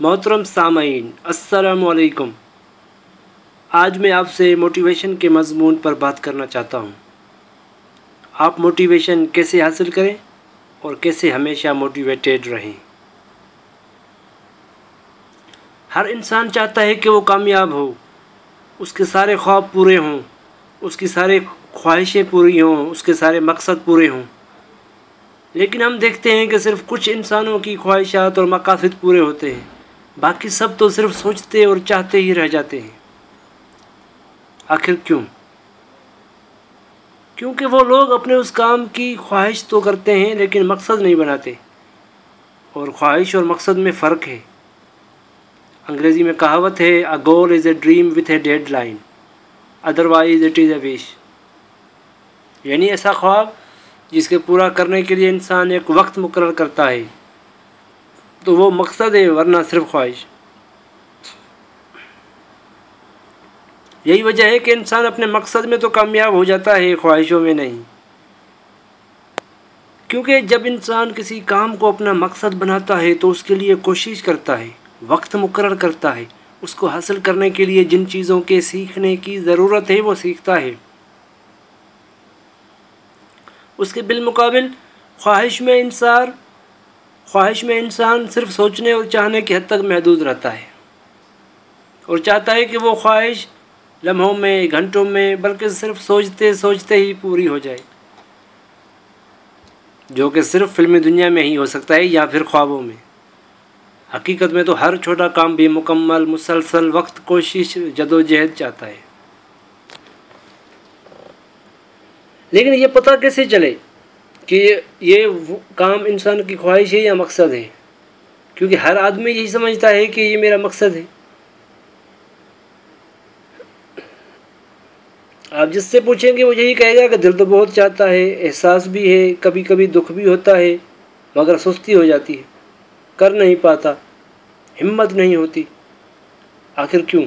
محترم سامعین، السلام علیکم۔ آج میں آپ سے موٹیویشن کے مضمون پر بات کرنا چاہتا ہوں۔ آپ موٹیویشن کیسے حاصل کریں اور کیسے ہمیشہ موٹیویٹیڈ رہیں؟ ہر انسان چاہتا ہے کہ وہ کامیاب ہو۔ اس کے سارے خواب پورے ہوں۔ اس کی سارے خواہشیں پوری ہوں۔ اس کے سارے مقصد پورے ہوں۔ لیکن ہم دیکھتے ہیں کہ صرف کچھ انسانوں کی خواہشات اور مقاصد پورے ہوتے ہیں۔ باقی سب تو صرف سوچتے اور چاہتے ہی رہ جاتے ہیں۔ آخر کیوں؟ کیونکہ وہ لوگ اپنے اس کام کی خواہش تو کرتے ہیں لیکن مقصد نہیں بناتے۔ اور خواہش اور مقصد میں فرق ہے۔ انگریزی میں کہاوت ہے a goal is a dream with a deadline otherwise it is a wish یعنی ایسا خواب جس کے پورا کرنے کے لیے انسان ایک وقت مقرر کرتا ہے۔ تو وہ مقصد ہے، ورنہ صرف خواہش۔ یہی وجہ ہے کہ انسان اپنے مقصد میں تو کامیاب ہو جاتا ہے، خواہشوں میں نہیں۔ کیونکہ جب انسان کسی کام کو اپنا مقصد بناتا ہے تو اس کے لیے کوشش کرتا ہے، وقت مقرر کرتا ہے۔ اس کو حاصل کرنے کے لیے جن چیزوں کے سیکھنے کی ضرورت ہے، وہ سیکھتا ہے۔ اس کے بالمقابل خواہش میں انسان خواہش میں انسان صرف سوچنے اور چاہنے کی حد تک محدود رہتا ہے اور چاہتا ہے کہ وہ خواہش لمحوں میں، گھنٹوں میں، بلکہ صرف سوچتے سوچتے ہی پوری ہو جائے۔ جو کہ صرف فلمی دنیا میں ہی ہو سکتا ہے یا پھر خوابوں میں۔ حقیقت میں تو ہر چھوٹا کام بھی مکمل، مسلسل، وقت، کوشش، جد و جہد چاہتا ہے۔ لیکن یہ پتہ کیسے چلے؟ کہ یہ کام انسان کی خواہش ہے یا مقصد ہے؟ کیونکہ ہر آدمی یہی سمجھتا ہے کہ یہ میرا مقصد ہے۔ آپ جس سے پوچھیں گے وہ یہی کہے گا کہ دل تو بہت چاہتا ہے، احساس بھی ہے کبھی کبھی دکھ بھی ہوتا ہے، مگر سستی ہو جاتی ہے۔ کر نہیں پاتا، ہمت نہیں ہوتی۔ آخر کیوں؟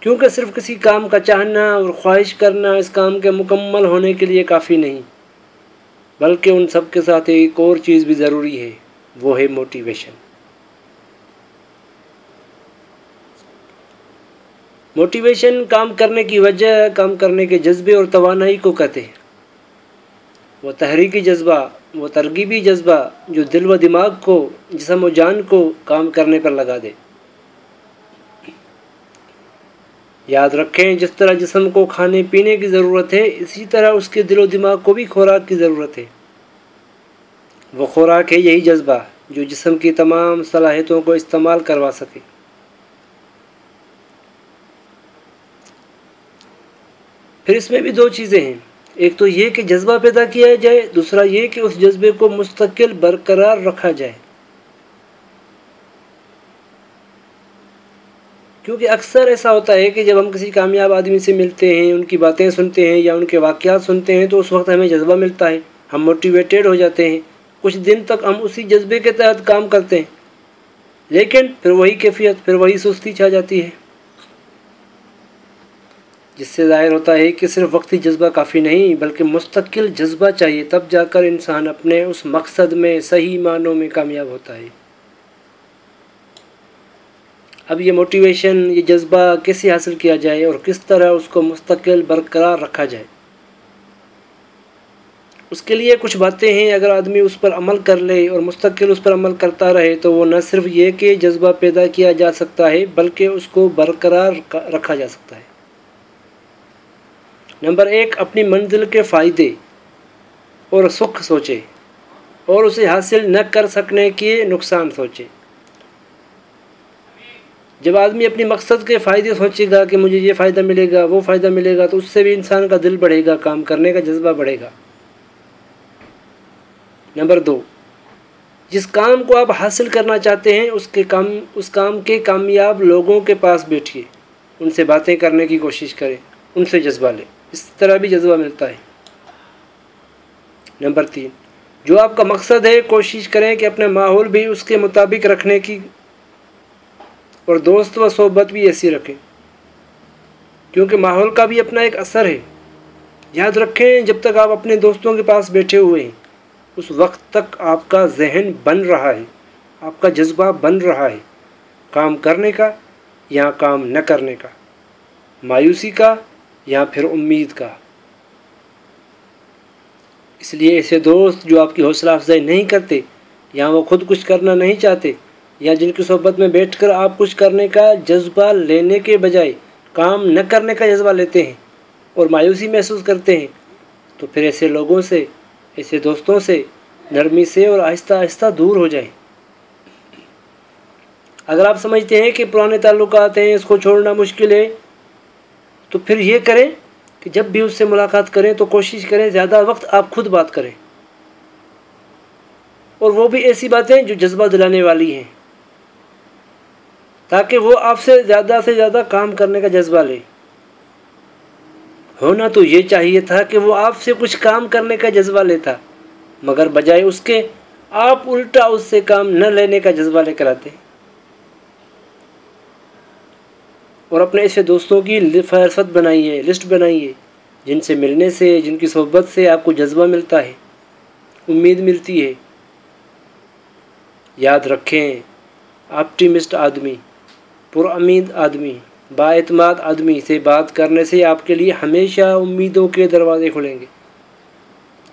کیونکہ صرف کسی کام کا چاہنا اور خواہش کرنا اس کام کے مکمل ہونے کے لیے کافی نہیں، بلکہ ان سب کے ساتھ ایک اور چیز بھی ضروری ہے، وہ ہے موٹیویشن موٹیویشن کام کرنے کی وجہ، کام کرنے کے جذبے اور توانائی کو کہتے ہیں۔ وہ تحریکی جذبہ، وہ ترغیبی جذبہ جو دل و دماغ کو، جسم و جان کو کام کرنے پر لگا دے۔ یاد رکھیں، جس طرح جسم کو کھانے پینے کی ضرورت ہے، اسی طرح اس کے دل و دماغ کو بھی خوراک کی ضرورت ہے۔ وہ خوراک ہے یہی جذبہ جو جسم کی تمام صلاحیتوں کو استعمال کروا سکے۔ پھر اس میں بھی دو چیزیں ہیں۔ ایک تو یہ کہ جذبہ پیدا کیا جائے، دوسرا یہ کہ اس جذبے کو مستقل برقرار رکھا جائے۔ کیونکہ اکثر ایسا ہوتا ہے کہ جب ہم کسی کامیاب آدمی سے ملتے ہیں، ان کی باتیں سنتے ہیں یا ان کے واقعات سنتے ہیں، تو اس وقت ہمیں جذبہ ملتا ہے۔ ہم موٹیویٹیڈ ہو جاتے ہیں۔ کچھ دن تک ہم اسی جذبے کے تحت کام کرتے ہیں۔ لیکن پھر وہی کیفیت، پھر وہی سستی چھا جاتی ہے۔ جس سے ظاہر ہوتا ہے کہ صرف وقتی جذبہ کافی نہیں، بلکہ مستقل جذبہ چاہیے۔ تب جا کر انسان اپنے اس مقصد میں صحیح معنوں میں کامیاب ہوتا ہے۔ اب یہ موٹیویشن یہ جذبہ کیسے حاصل کیا جائے اور کس طرح اس کو مستقل برقرار رکھا جائے؟ اس کے لیے کچھ باتیں ہیں۔ اگر آدمی اس پر عمل کر لے اور مستقل اس پر عمل کرتا رہے تو وہ نہ صرف یہ کہ جذبہ پیدا کیا جا سکتا ہے، بلکہ اس کو برقرار رکھا جا سکتا ہے۔ نمبر ایک، اپنی منزل کے فائدے اور سکھ سوچے اور اسے حاصل نہ کر سکنے کے نقصان سوچے۔ جب آدمی اپنی مقصد کے فائدے سوچے گا کہ مجھے یہ فائدہ ملے گا، وہ فائدہ ملے گا، تو اس سے بھی انسان کا دل بڑھے گا، کام کرنے کا جذبہ بڑھے گا۔ نمبر دو، جس کام کو آپ حاصل کرنا چاہتے ہیں، اس کے کام، اس کام کے کامیاب لوگوں کے پاس بیٹھیے۔ ان سے باتیں کرنے کی کوشش کریں، ان سے جذبہ لیں۔ اس طرح بھی جذبہ ملتا ہے۔ نمبر تین، جو آپ کا مقصد ہے، کوشش کریں کہ اپنے ماحول بھی اس کے مطابق رکھنے کی اور دوست و صحبت بھی ایسی رکھیں۔ کیونکہ ماحول کا بھی اپنا ایک اثر ہے۔ یاد رکھیں، جب تک آپ اپنے دوستوں کے پاس بیٹھے ہوئے ہیں، اس وقت تک آپ کا ذہن بن رہا ہے، آپ کا جذبہ بن رہا ہے۔ کام کرنے کا یا کام نہ کرنے کا، مایوسی کا یا پھر امید کا۔ اس لیے ایسے دوست جو آپ کی حوصلہ افزائی نہیں کرتے یا وہ خود کچھ کرنا نہیں چاہتے یا جن کی صحبت میں بیٹھ کر آپ کچھ کرنے کا جذبہ لینے کے بجائے کام نہ کرنے کا جذبہ لیتے ہیں اور مایوسی محسوس کرتے ہیں، تو پھر ایسے لوگوں سے، ایسے دوستوں سے نرمی سے اور آہستہ آہستہ دور ہو جائیں۔ اگر آپ سمجھتے ہیں کہ پرانے تعلقات ہیں، اس کو چھوڑنا مشکل ہے، تو پھر یہ کریں کہ جب بھی اس سے ملاقات کریں تو کوشش کریں زیادہ وقت آپ خود بات کریں۔ اور وہ بھی ایسی باتیں جو جذبہ دلانے والی ہیں۔ تاکہ وہ آپ سے زیادہ سے زیادہ کام کرنے کا جذبہ لے۔ ہونا تو یہ چاہیے تھا کہ وہ آپ سے کچھ کام کرنے کا جذبہ لیتا، مگر بجائے اس کے آپ الٹا اس سے کام نہ لینے کا جذبہ لے کر آتے۔ اور اپنے ایسے دوستوں کی فہرست بنائیے، لسٹ بنائیے، جن سے ملنے سے، جن کی صحبت سے آپ کو جذبہ ملتا ہے، امید ملتی ہے۔ یاد رکھیں آپٹیمسٹ آدمی۔ پر امید آدمی با اعتماد آدمی سے بات کرنے سے آپ کے لیے ہمیشہ امیدوں کے دروازے کھلیں گے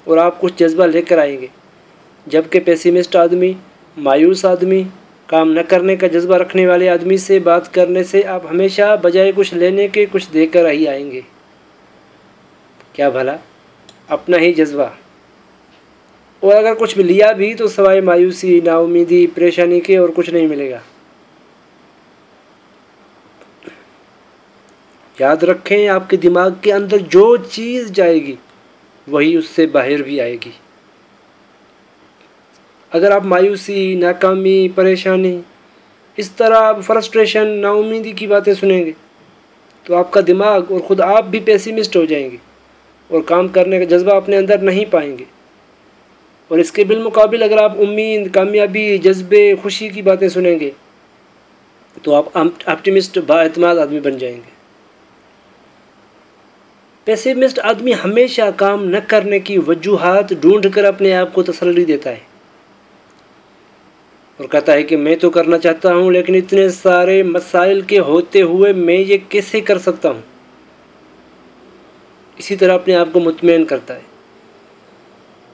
اور آپ کچھ جذبہ لے کر آئیں گے۔ جبکہ پیسیمسٹ آدمی، مایوس آدمی، کام نہ کرنے کا جذبہ رکھنے والے آدمی سے بات کرنے سے آپ ہمیشہ بجائے کچھ لینے کے کچھ دے کر ہی آئیں گے۔ کیا بھلا؟ اپنا ہی جذبہ۔ اور اگر کچھ لیا بھی تو سوائے مایوسی نا امیدی پریشانی کے اور کچھ نہیں ملے گا۔ یاد رکھیں، آپ کے دماغ کے اندر جو چیز جائے گی، وہی اس سے باہر بھی آئے گی۔ اگر آپ مایوسی، ناکامی، پریشانی، اس طرح آپ فرسٹریشن نا امیدی کی باتیں سنیں گے، تو آپ کا دماغ اور خود آپ بھی پیسیمسٹ ہو جائیں گے اور کام کرنے کا جذبہ اپنے اندر نہیں پائیں گے۔ اور اس کے بالمقابل اگر آپ امید، کامیابی، جذبے، خوشی کی باتیں سنیں گے، تو آپ آپٹیمسٹ با اعتماد آدمی بن جائیں گے۔ پیسیمسٹ آدمی ہمیشہ کام نہ کرنے کی وجوہات ڈھونڈ کر اپنے آپ کو تسلی دیتا ہے۔ اور کہتا ہے کہ میں تو کرنا چاہتا ہوں، لیکن اتنے سارے مسائل کے ہوتے ہوئے میں یہ کیسے کر سکتا ہوں؟ اسی طرح اپنے آپ کو مطمئن کرتا ہے۔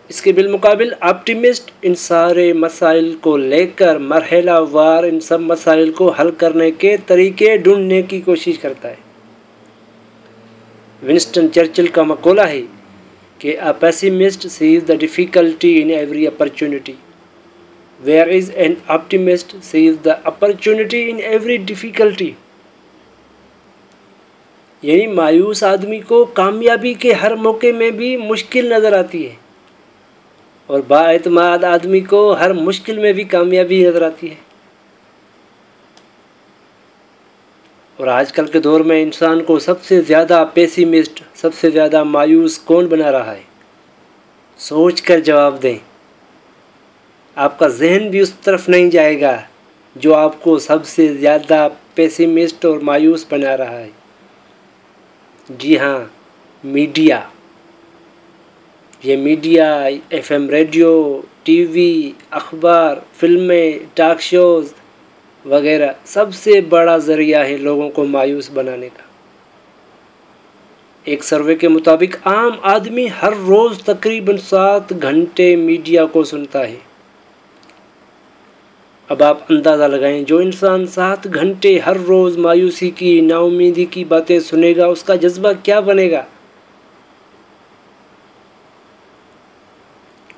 اس کے بالمقابل آپٹیمسٹ ان سارے مسائل کو لے کر مرحلہ وار ان سب مسائل کو حل کرنے کے طریقے ڈھونڈنے کی کوشش کرتا ہے۔ ونسٹن چرچل کا مقولہ ہے کہ a pessimist sees the difficulty in every opportunity whereas an optimist sees the opportunity in every difficulty یعنی مایوس آدمی کو کامیابی کے ہر موقع میں بھی مشکل نظر آتی ہے اور با اعتماد آدمی کو ہر مشکل میں بھی کامیابی نظر آتی ہے۔ اور آج کل کے دور میں انسان کو سب سے زیادہ پیسیمسٹ سب سے زیادہ مایوس کون بنا رہا ہے؟ سوچ کر جواب دیں۔ آپ کا ذہن بھی اس طرف نہیں جائے گا جو آپ کو سب سے زیادہ پیسیمسٹ اور مایوس بنا رہا ہے۔ جی ہاں میڈیا۔ یہ میڈیا، ایف ایم ریڈیو، ٹی وی، اخبار، فلمیں، ٹاک شوز وغیرہ۔ سب سے بڑا ذریعہ ہے لوگوں کو مایوس بنانے کا۔ ایک سروے کے مطابق عام آدمی ہر روز تقریباً سات گھنٹے میڈیا کو سنتا ہے۔ اب آپ اندازہ لگائیں، جو انسان سات گھنٹے ہر روز مایوسی کی نا امیدی کی باتیں سنے گا، اس کا جذبہ کیا بنے گا؟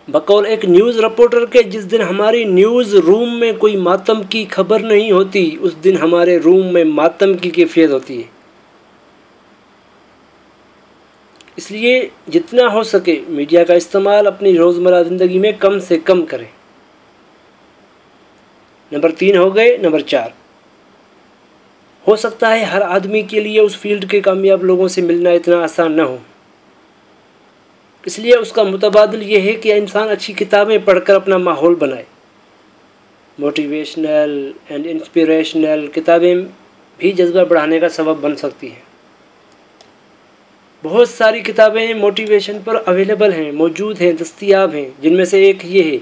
بقول ایک نیوز رپورٹر کے جس دن ہماری نیوز روم میں کوئی ماتم کی خبر نہیں ہوتی، اس دن ہمارے روم میں ماتم کی کیفیت ہوتی ہے۔ اس لیے جتنا ہو سکے میڈیا کا استعمال اپنی روزمرہ زندگی میں کم سے کم کریں۔ نمبر تین ہو گئے، نمبر چار۔ ہو سکتا ہے ہر آدمی کے لیے اس فیلڈ کے کامیاب لوگوں سے ملنا اتنا آسان نہ ہو۔ اس لیے اس کا متبادل یہ ہے کہ انسان اچھی کتابیں پڑھ کر اپنا ماحول بنائے۔ موٹیویشنل اینڈ انسپریشنل کتابیں بھی جذبہ بڑھانے کا سبب بن سکتی ہیں۔ بہت ساری کتابیں موٹیویشن پر اویلیبل ہیں، موجود ہیں، دستیاب ہیں، جن میں سے ایک یہ ہے،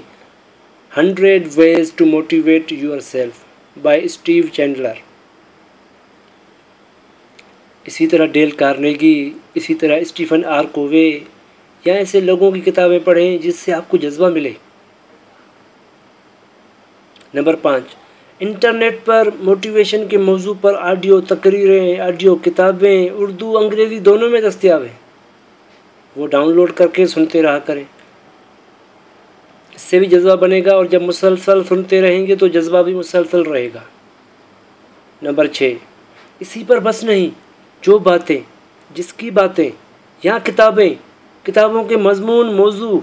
hundred ways to motivate yourself by Steve Chandler اسی طرح ڈیل کارنیگی، اسی طرح اسٹیفن آر کووے یا ایسے لوگوں کی کتابیں پڑھیں جس سے آپ کو جذبہ ملے۔ نمبر پانچ، انٹرنیٹ پر موٹیویشن کے موضوع پر آڈیو تقریریں، آڈیو کتابیں، اردو، انگریزی دونوں میں دستیاب ہیں۔ وہ ڈاؤن لوڈ کر کے سنتے رہا کریں۔ اس سے بھی جذبہ بنے گا اور جب مسلسل سنتے رہیں گے تو جذبہ بھی مسلسل رہے گا۔ نمبر چھ، اسی پر بس نہیں، جو باتیں، جس کی باتیں، یا کتابیں کتابوں کے مضمون موضوع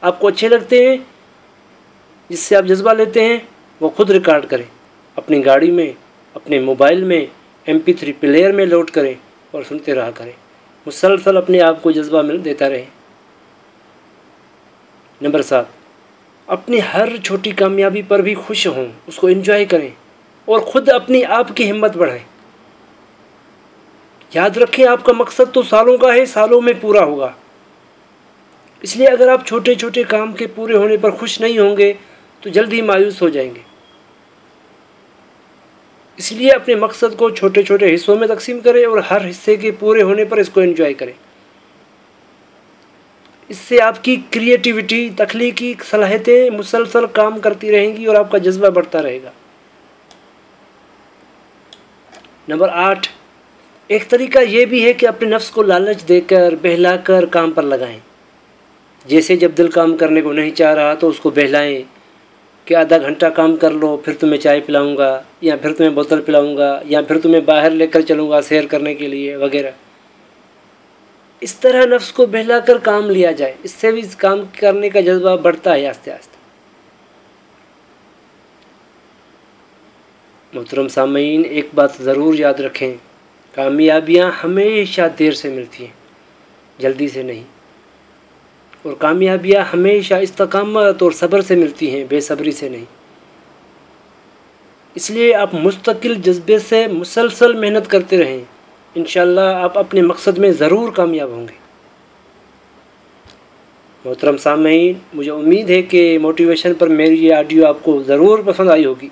آپ کو اچھے لگتے ہیں، جس سے آپ جذبہ لیتے ہیں، وہ خود ریکارڈ کریں۔ اپنی گاڑی میں، اپنے موبائل میں ایم پی تھری پلیئر میں لوڈ کریں اور سنتے رہا کریں۔ مسلسل اپنے آپ کو جذبہ مل دیتا رہیں نمبر سات، اپنی ہر چھوٹی کامیابی پر بھی خوش ہوں، اس کو انجوائے کریں اور خود اپنی آپ کی ہمت بڑھائیں۔ یاد رکھیں، آپ کا مقصد تو سالوں کا ہے، سالوں میں پورا ہوگا۔ اس لیے اگر آپ چھوٹے چھوٹے کام کے پورے ہونے پر خوش نہیں ہوں گے، تو جلد ہی مایوس ہو جائیں گے۔ اس لیے اپنے مقصد کو چھوٹے چھوٹے حصوں میں تقسیم کریں اور ہر حصے کے پورے ہونے پر اس کو انجوائے کریں۔ اس سے آپ کی کریٹیوٹی تخلیقی صلاحیتیں مسلسل کام کرتی رہیں گی اور آپ کا جذبہ بڑھتا رہے گا۔ نمبر آٹھ، ایک طریقہ یہ بھی ہے کہ اپنے نفس کو لالچ دے کر، بہلا کر کام پر لگائیں۔ جیسے جب دل کام کرنے کو نہیں چاہ رہا تو اس کو بہلائیں کہ آدھا گھنٹہ کام کر لو، پھر تمہیں چائے پلاؤں گا، یا پھر تمہیں بوتل پلاؤں گا، یا پھر تمہیں باہر لے کر چلوں گا سیر کرنے کے لیے وغیرہ۔ اس طرح نفس کو بہلا کر کام لیا جائے۔ اس سے بھی کام کرنے کا جذبہ بڑھتا ہے آہستہ آہستہ۔ محترم سامعین، ایک بات ضرور یاد رکھیں، کامیابیاں ہمیشہ دیر سے ملتی ہیں، جلدی سے نہیں۔ اور کامیابیاں ہمیشہ استقامت اور صبر سے ملتی ہیں، بے صبری سے نہیں۔ اس لیے آپ مستقل جذبے سے مسلسل محنت کرتے رہیں۔ انشاءاللہ آپ اپنے مقصد میں ضرور کامیاب ہوں گے۔ محترم سامعین، مجھے امید ہے کہ موٹیویشن پر میری یہ آڈیو آپ کو ضرور پسند آئی ہوگی۔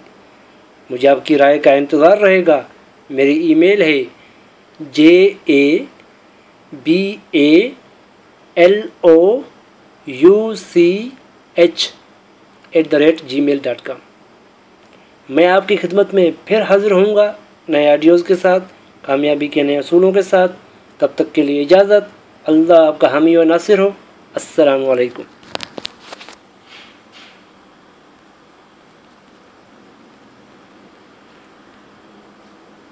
مجھے آپ کی رائے کا انتظار رہے گا۔ میری ای میل ہے J A B A L O U C H at the rate gmail dot com میں آپ کی خدمت میں پھر حاضر ہوں گا نئے آڈیوز کے ساتھ، کامیابی کے نئے اصولوں کے ساتھ۔ تب تک کے لیے اجازت۔ اللہ آپ کا حامی و ناصر ہو۔ السلام علیکم۔